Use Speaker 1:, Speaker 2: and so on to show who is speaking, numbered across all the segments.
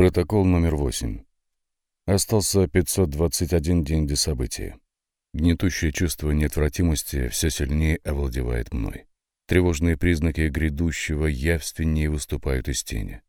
Speaker 1: Протокол номер 8. Остался 521 день до события. Гнетущее чувство неотвратимости все сильнее овладевает мной. Тревожные признаки грядущего явственнее выступают из тени.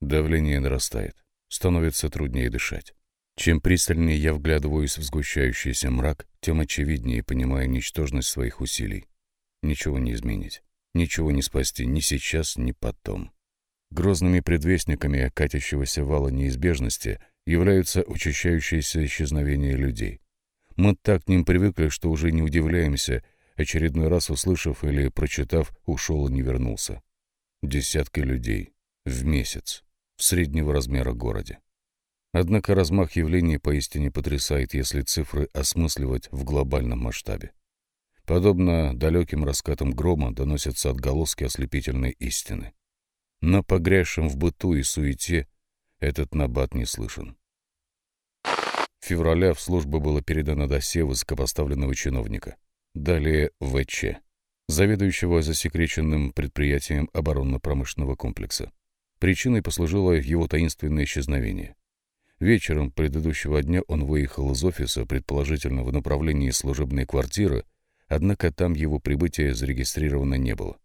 Speaker 1: Давление нарастает. Становится труднее дышать. Чем пристальнее я вглядываюсь в сгущающийся мрак, тем очевиднее понимаю ничтожность своих усилий. Ничего не изменить. Ничего не спасти ни сейчас, ни потом. Грозными предвестниками катящегося вала неизбежности являются учащающиеся исчезновения людей. Мы так к ним привыкли, что уже не удивляемся, очередной раз услышав или прочитав «ушел и не вернулся». Десятки людей. В месяц. В среднего размера городе. Однако размах явлений поистине потрясает, если цифры осмысливать в глобальном масштабе. Подобно далеким раскатам грома доносятся отголоски ослепительной истины но погрязшим в быту и суете этот набат не слышен. В февраля в службу было передано досье высокопоставленного чиновника, далее ВЧ, заведующего засекреченным предприятием оборонно-промышленного комплекса. Причиной послужило его таинственное исчезновение. Вечером предыдущего дня он выехал из офиса, предположительно в направлении служебной квартиры, однако там его прибытие зарегистрировано не было.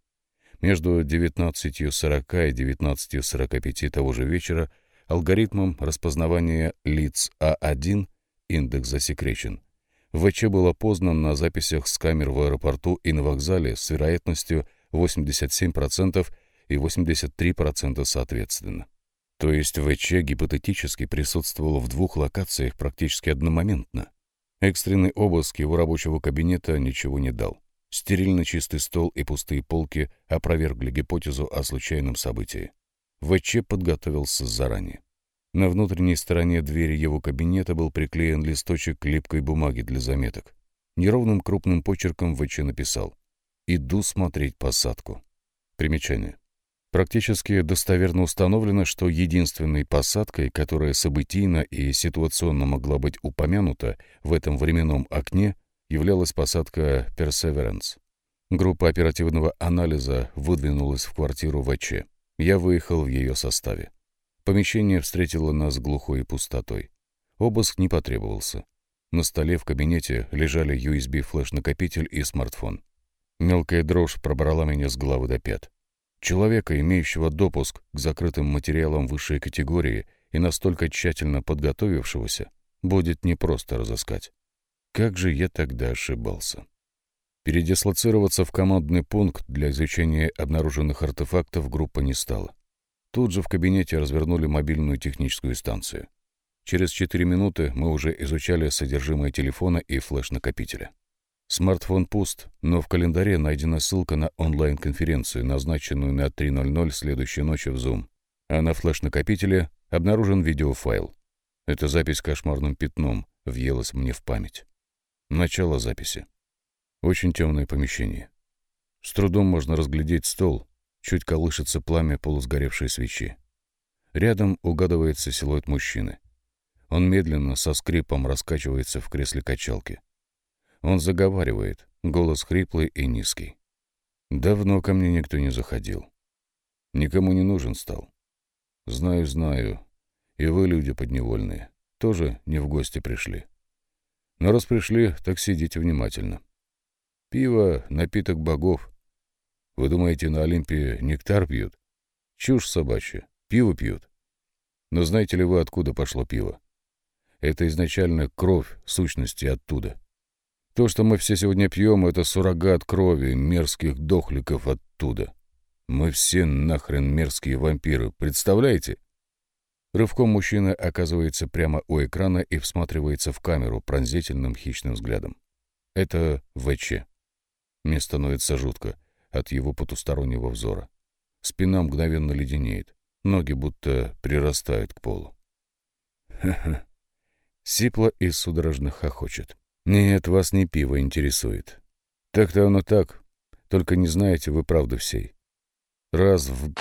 Speaker 1: Между 19.40 и 19.45 того же вечера алгоритмом распознавания лиц А1 индекс засекречен. ВЧ был опознан на записях с камер в аэропорту и на вокзале с вероятностью 87% и 83% соответственно. То есть ВЧ гипотетически присутствовал в двух локациях практически одномоментно. Экстренный обыск его рабочего кабинета ничего не дал. Стерильно чистый стол и пустые полки опровергли гипотезу о случайном событии. ВЧ подготовился заранее. На внутренней стороне двери его кабинета был приклеен листочек липкой бумаги для заметок. Неровным крупным почерком ВЧ написал «Иду смотреть посадку». Примечание. Практически достоверно установлено, что единственной посадкой, которая событийно и ситуационно могла быть упомянута в этом временном окне, являлась посадка «Персеверанс». Группа оперативного анализа выдвинулась в квартиру ВЧ. Я выехал в ее составе. Помещение встретило нас глухой пустотой. Обыск не потребовался. На столе в кабинете лежали USB-флеш-накопитель и смартфон. Мелкая дрожь пробрала меня с головы до пят. Человека, имеющего допуск к закрытым материалам высшей категории и настолько тщательно подготовившегося, будет непросто разыскать. Как же я тогда ошибался? Передислоцироваться в командный пункт для изучения обнаруженных артефактов группа не стала. Тут же в кабинете развернули мобильную техническую станцию. Через 4 минуты мы уже изучали содержимое телефона и флеш-накопителя. Смартфон пуст, но в календаре найдена ссылка на онлайн-конференцию, назначенную на 3.00 следующей ночью в Zoom. А на флеш-накопителе обнаружен видеофайл. Эта запись кошмарным пятном въелась мне в память. Начало записи. Очень темное помещение. С трудом можно разглядеть стол, чуть колышется пламя полусгоревшей свечи. Рядом угадывается силуэт мужчины. Он медленно, со скрипом, раскачивается в кресле качалки. Он заговаривает, голос хриплый и низкий. Давно ко мне никто не заходил. Никому не нужен стал. Знаю, знаю. И вы, люди подневольные, тоже не в гости пришли. Но раз пришли, так сидите внимательно. Пиво — напиток богов. Вы думаете, на Олимпе нектар пьют? Чушь собачья, пиво пьют. Но знаете ли вы, откуда пошло пиво? Это изначально кровь сущности оттуда. То, что мы все сегодня пьем, это суррогат крови мерзких дохликов оттуда. Мы все нахрен мерзкие вампиры, представляете? Рывком мужчина оказывается прямо у экрана и всматривается в камеру пронзительным хищным взглядом. Это ВЧ. Мне становится жутко от его потустороннего взора. Спина мгновенно леденеет, ноги будто прирастают к полу. Ха-ха. Сипло и судорожно хохочет. Нет, вас не пиво интересует. Так-то оно так, только не знаете вы правды всей. Раз в...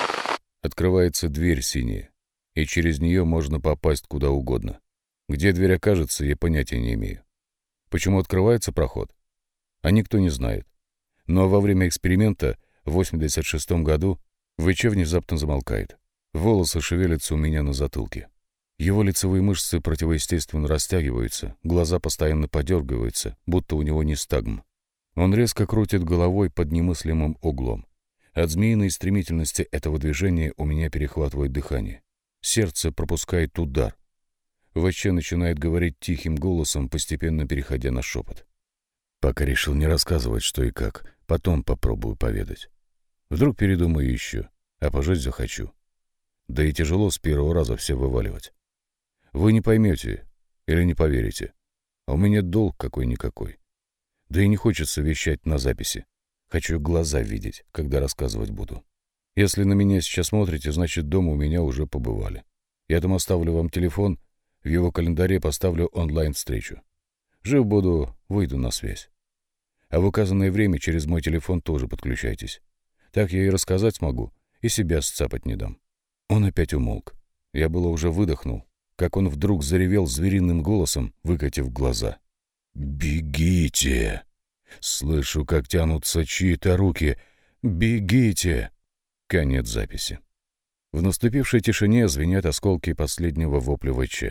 Speaker 1: открывается дверь синяя и через нее можно попасть куда угодно. Где дверь окажется, я понятия не имею. Почему открывается проход? А никто не знает. Но во время эксперимента в 86 году ВЧ внезапно замолкает. Волосы шевелятся у меня на затылке. Его лицевые мышцы противоестественно растягиваются, глаза постоянно подергиваются, будто у него нестагм. Он резко крутит головой под немыслимым углом. От змеиной стремительности этого движения у меня перехватывает дыхание. Сердце пропускает удар. ВЧ начинает говорить тихим голосом, постепенно переходя на шепот. Пока решил не рассказывать, что и как. Потом попробую поведать. Вдруг передумаю еще, а пожить захочу. Да и тяжело с первого раза все вываливать. Вы не поймете или не поверите. А у меня долг какой-никакой. Да и не хочется вещать на записи. Хочу глаза видеть, когда рассказывать буду. Если на меня сейчас смотрите, значит, дома у меня уже побывали. Я там оставлю вам телефон, в его календаре поставлю онлайн-встречу. Жив буду, выйду на связь. А в указанное время через мой телефон тоже подключайтесь. Так я и рассказать смогу, и себя сцапать не дам». Он опять умолк. Я было уже выдохнул, как он вдруг заревел звериным голосом, выкатив глаза. «Бегите!» Слышу, как тянутся чьи-то руки. «Бегите!» Конец записи. В наступившей тишине звенят осколки последнего вопля ВЧ.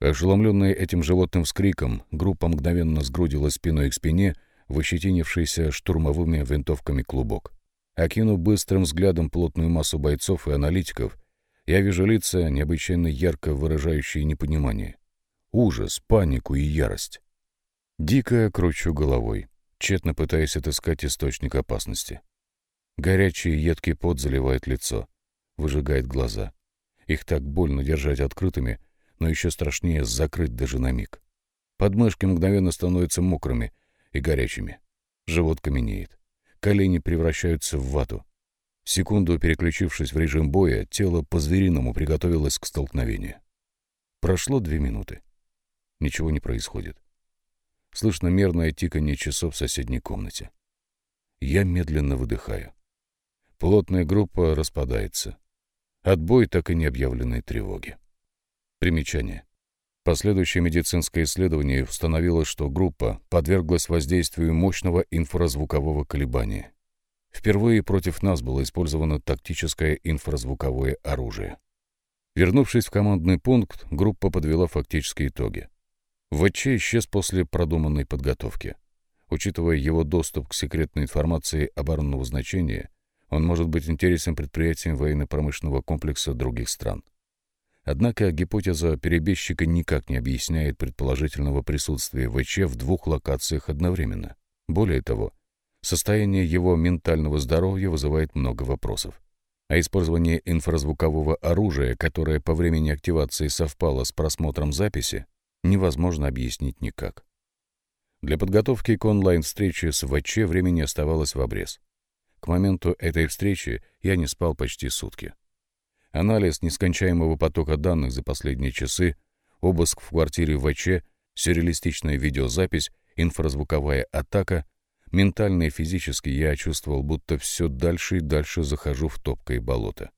Speaker 1: Ошеломленная этим животным вскриком, группа мгновенно сгрудилась спиной к спине в штурмовыми винтовками клубок. Окинув быстрым взглядом плотную массу бойцов и аналитиков, я вижу лица, необычайно ярко выражающие непонимание. Ужас, панику и ярость. Дико кручу головой, тщетно пытаясь отыскать источник опасности. Горячий едкий пот заливает лицо, выжигает глаза. Их так больно держать открытыми, но еще страшнее закрыть даже на миг. Подмышки мгновенно становятся мокрыми и горячими. Живот каменеет. Колени превращаются в вату. Секунду переключившись в режим боя, тело по-звериному приготовилось к столкновению. Прошло две минуты. Ничего не происходит. Слышно мерное тиканье часов в соседней комнате. Я медленно выдыхаю. Плотная группа распадается. Отбой так и не объявленной тревоги. Примечание. Последующее медицинское исследование установило, что группа подверглась воздействию мощного инфразвукового колебания. Впервые против нас было использовано тактическое инфразвуковое оружие. Вернувшись в командный пункт, группа подвела фактические итоги. ВЧ исчез после продуманной подготовки. Учитывая его доступ к секретной информации оборонного значения, он может быть интересен предприятиям военно-промышленного комплекса других стран. Однако гипотеза перебежчика никак не объясняет предположительного присутствия ВЧ в двух локациях одновременно. Более того, состояние его ментального здоровья вызывает много вопросов. А использование инфразвукового оружия, которое по времени активации совпало с просмотром записи, невозможно объяснить никак. Для подготовки к онлайн-встрече с ВЧ времени оставалось в обрез. К моменту этой встречи я не спал почти сутки. Анализ нескончаемого потока данных за последние часы, обыск в квартире ВЧ, сюрреалистичная видеозапись, инфразвуковая атака. Ментально и физически я чувствовал, будто все дальше и дальше захожу в топкое болото.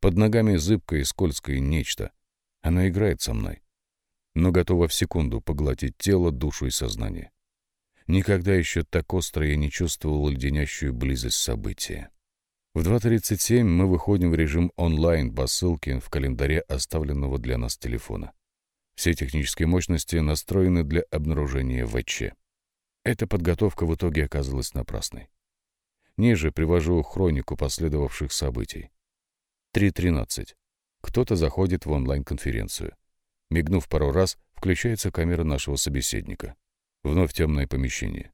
Speaker 1: Под ногами зыбкое и скользкое нечто. Оно играет со мной но готова в секунду поглотить тело, душу и сознание. Никогда еще так остро я не чувствовал леденящую близость события. В 2.37 мы выходим в режим онлайн по ссылке в календаре оставленного для нас телефона. Все технические мощности настроены для обнаружения ВЧ. Эта подготовка в итоге оказалась напрасной. Ниже привожу хронику последовавших событий. 3.13. Кто-то заходит в онлайн-конференцию. Мигнув пару раз, включается камера нашего собеседника. Вновь темное помещение.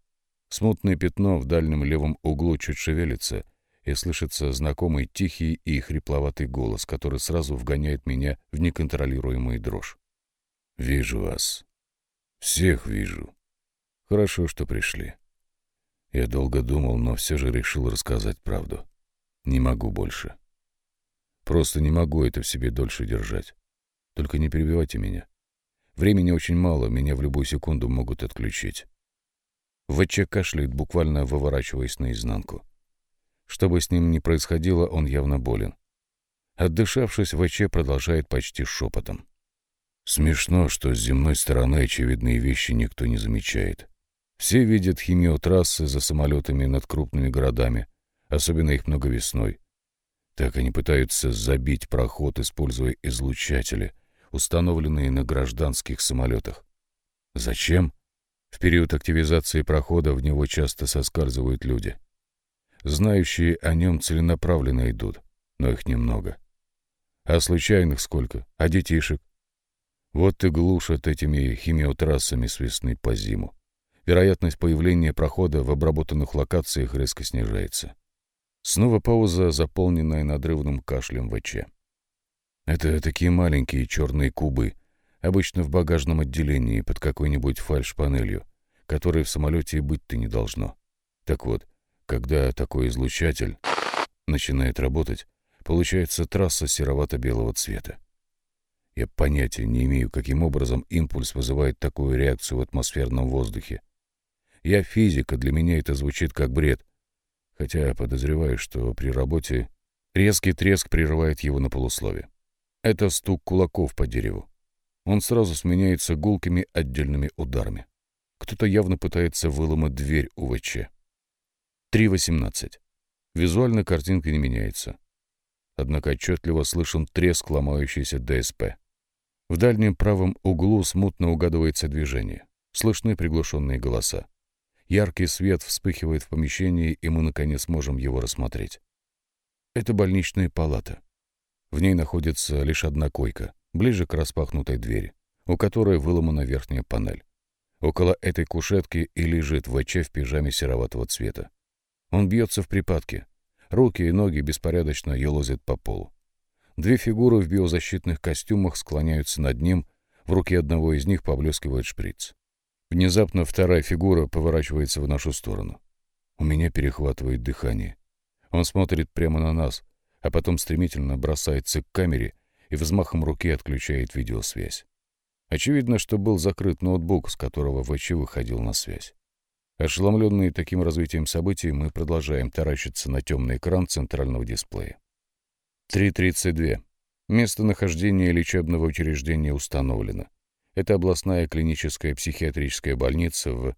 Speaker 1: Смутное пятно в дальнем левом углу чуть шевелится, и слышится знакомый тихий и хрипловатый голос, который сразу вгоняет меня в неконтролируемую дрожь. «Вижу вас. Всех вижу. Хорошо, что пришли. Я долго думал, но все же решил рассказать правду. Не могу больше. Просто не могу это в себе дольше держать. Только не перебивайте меня. Времени очень мало, меня в любую секунду могут отключить. ВЧ кашляет, буквально выворачиваясь наизнанку. Что бы с ним ни происходило, он явно болен. Отдышавшись, ВЧ продолжает почти шепотом. Смешно, что с земной стороны очевидные вещи никто не замечает. Все видят химиотрассы за самолетами над крупными городами, особенно их много весной. Так они пытаются забить проход, используя излучатели — установленные на гражданских самолетах. Зачем? В период активизации прохода в него часто соскальзывают люди. Знающие о нем целенаправленно идут, но их немного. А случайных сколько? А детишек? Вот и глушат этими химиотрассами с весны по зиму. Вероятность появления прохода в обработанных локациях резко снижается. Снова пауза, заполненная надрывным кашлем в ВЧ. Это такие маленькие черные кубы, обычно в багажном отделении под какой-нибудь фальш-панелью, которой в самолете и быть-то не должно. Так вот, когда такой излучатель начинает работать, получается трасса серовато-белого цвета. Я понятия не имею, каким образом импульс вызывает такую реакцию в атмосферном воздухе. Я физика, для меня это звучит как бред. Хотя я подозреваю, что при работе резкий треск прерывает его на полуслове. Это стук кулаков по дереву. Он сразу сменяется гулкими отдельными ударами. Кто-то явно пытается выломать дверь УВЧ. 3.18. Визуально картинка не меняется. Однако отчетливо слышен треск ломающейся ДСП. В дальнем правом углу смутно угадывается движение. Слышны приглушенные голоса. Яркий свет вспыхивает в помещении, и мы, наконец, можем его рассмотреть. Это больничная палата. В ней находится лишь одна койка, ближе к распахнутой двери, у которой выломана верхняя панель. Около этой кушетки и лежит ВЧ в пижаме сероватого цвета. Он бьется в припадке. Руки и ноги беспорядочно елозят по полу. Две фигуры в биозащитных костюмах склоняются над ним, в руке одного из них поблескивает шприц. Внезапно вторая фигура поворачивается в нашу сторону. У меня перехватывает дыхание. Он смотрит прямо на нас, а потом стремительно бросается к камере и взмахом руки отключает видеосвязь. Очевидно, что был закрыт ноутбук, с которого ВЧ выходил на связь. Ошеломленные таким развитием событий, мы продолжаем таращиться на темный экран центрального дисплея. 3.32. Местонахождение лечебного учреждения установлено. Это областная клиническая психиатрическая больница в...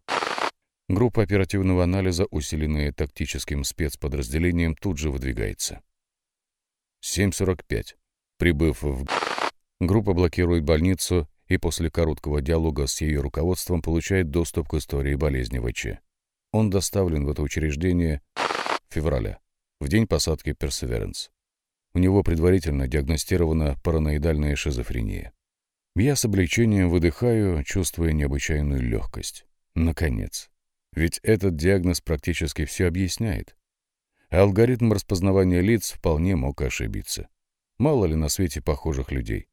Speaker 1: Группа оперативного анализа, усиленная тактическим спецподразделением, тут же выдвигается. 7.45. Прибыв в группа блокирует больницу и после короткого диалога с ее руководством получает доступ к истории болезни ВЧ. Он доставлен в это учреждение февраля, в день посадки «Персеверенс». У него предварительно диагностирована параноидальная шизофрения. Я с облегчением выдыхаю, чувствуя необычайную легкость. Наконец. Ведь этот диагноз практически все объясняет. А алгоритм распознавания лиц вполне мог ошибиться. Мало ли на свете похожих людей.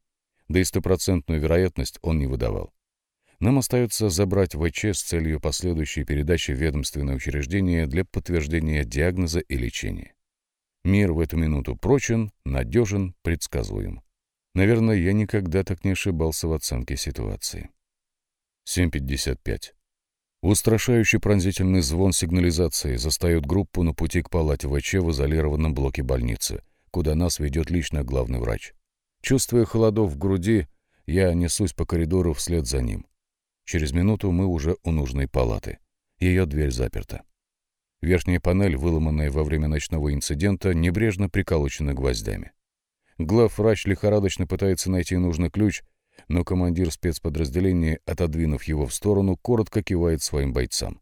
Speaker 1: Да и стопроцентную вероятность он не выдавал. Нам остается забрать ВЧ с целью последующей передачи в ведомственное учреждение для подтверждения диагноза и лечения. Мир в эту минуту прочен, надежен, предсказуем. Наверное, я никогда так не ошибался в оценке ситуации. 7.55. Устрашающий пронзительный звон сигнализации застает группу на пути к палате ВЧ в изолированном блоке больницы, куда нас ведет лично главный врач. Чувствуя холодов в груди, я несусь по коридору вслед за ним. Через минуту мы уже у нужной палаты. Ее дверь заперта. Верхняя панель, выломанная во время ночного инцидента, небрежно приколочена гвоздями. Главврач лихорадочно пытается найти нужный ключ — но командир спецподразделения, отодвинув его в сторону, коротко кивает своим бойцам.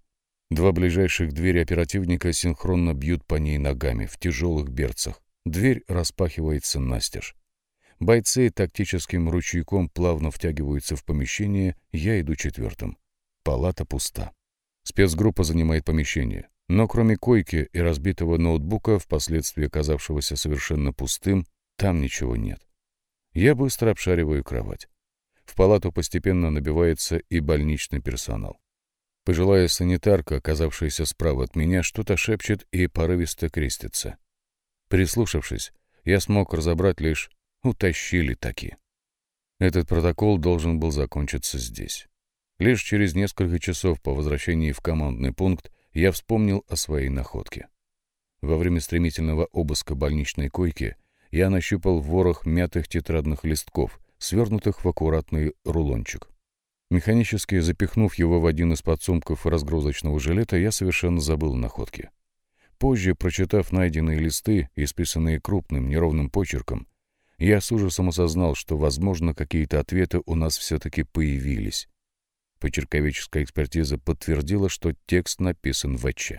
Speaker 1: Два ближайших двери оперативника синхронно бьют по ней ногами в тяжелых берцах. Дверь распахивается настежь. Бойцы тактическим ручейком плавно втягиваются в помещение, я иду четвертым. Палата пуста. Спецгруппа занимает помещение, но кроме койки и разбитого ноутбука, впоследствии оказавшегося совершенно пустым, там ничего нет. Я быстро обшариваю кровать. В палату постепенно набивается и больничный персонал. Пожилая санитарка, оказавшаяся справа от меня, что-то шепчет и порывисто крестится. Прислушавшись, я смог разобрать лишь «утащили таки». Этот протокол должен был закончиться здесь. Лишь через несколько часов по возвращении в командный пункт я вспомнил о своей находке. Во время стремительного обыска больничной койки я нащупал ворох мятых тетрадных листков, свернутых в аккуратный рулончик. Механически запихнув его в один из подсумков разгрузочного жилета, я совершенно забыл находки. Позже, прочитав найденные листы, исписанные крупным неровным почерком, я с ужасом осознал, что, возможно, какие-то ответы у нас все-таки появились. Почерковическая экспертиза подтвердила, что текст написан в ВЧ.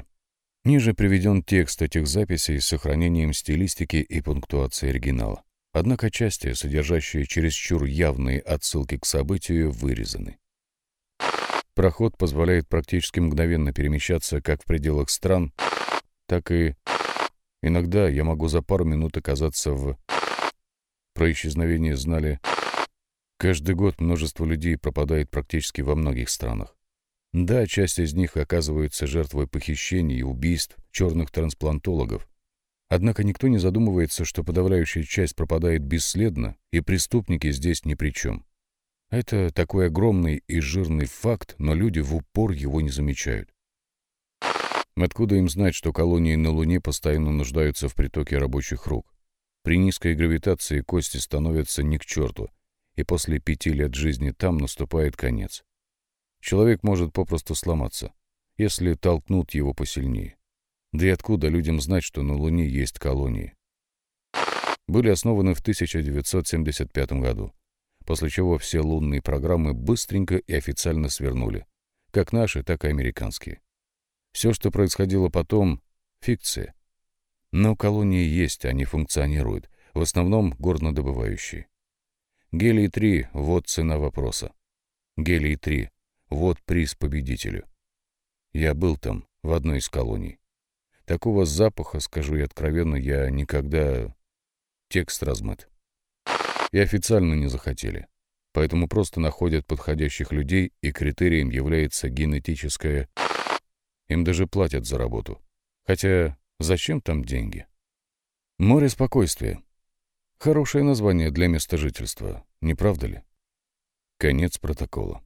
Speaker 1: Ниже приведен текст этих записей с сохранением стилистики и пунктуации оригинала. Однако части, содержащие чересчур явные отсылки к событию, вырезаны. Проход позволяет практически мгновенно перемещаться как в пределах стран, так и... Иногда я могу за пару минут оказаться в... Про исчезновение знали... Каждый год множество людей пропадает практически во многих странах. Да, часть из них оказывается жертвой похищений и убийств черных трансплантологов, Однако никто не задумывается, что подавляющая часть пропадает бесследно, и преступники здесь ни при чем. Это такой огромный и жирный факт, но люди в упор его не замечают. Откуда им знать, что колонии на Луне постоянно нуждаются в притоке рабочих рук? При низкой гравитации кости становятся ни к черту, и после пяти лет жизни там наступает конец. Человек может попросту сломаться, если толкнут его посильнее. Да и откуда людям знать, что на Луне есть колонии? Были основаны в 1975 году, после чего все лунные программы быстренько и официально свернули, как наши, так и американские. Все, что происходило потом — фикция. Но колонии есть, они функционируют, в основном горнодобывающие. Гелий-3 — вот цена вопроса. Гелий-3 — вот приз победителю. Я был там, в одной из колоний. Такого запаха, скажу я откровенно, я никогда... Текст размыт. И официально не захотели. Поэтому просто находят подходящих людей, и критерием является генетическое... Им даже платят за работу. Хотя зачем там деньги? Море спокойствия. Хорошее название для места жительства, не правда ли? Конец протокола.